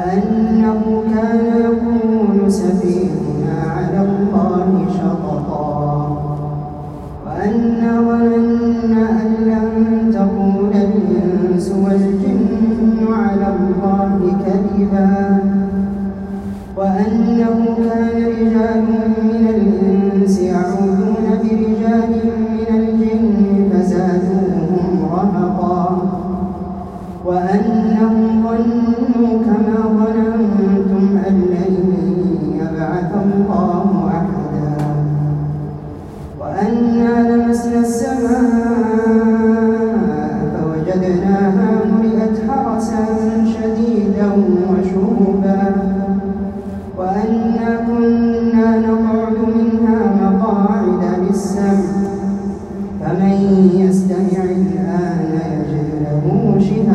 وأنه كان يقول سفيهنا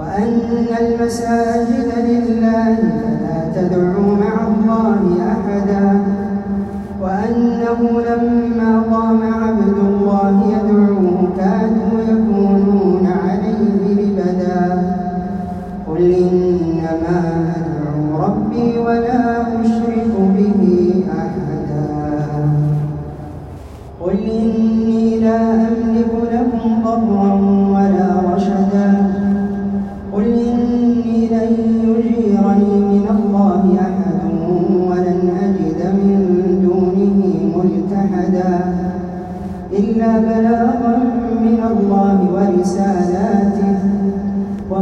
وأن المساجد لله فلا تدعوا مع الله أحدا. وأنه لما قام عبد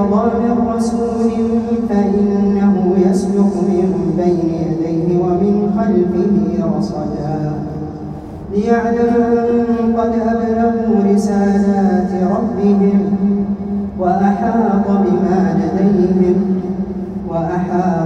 يرضى من رسول فإنه يسلك من بين يديه ومن خلفه رصدا ليعلم أن قد أبلغوا رسالات ربهم وأحاط بما لديهم وأحاط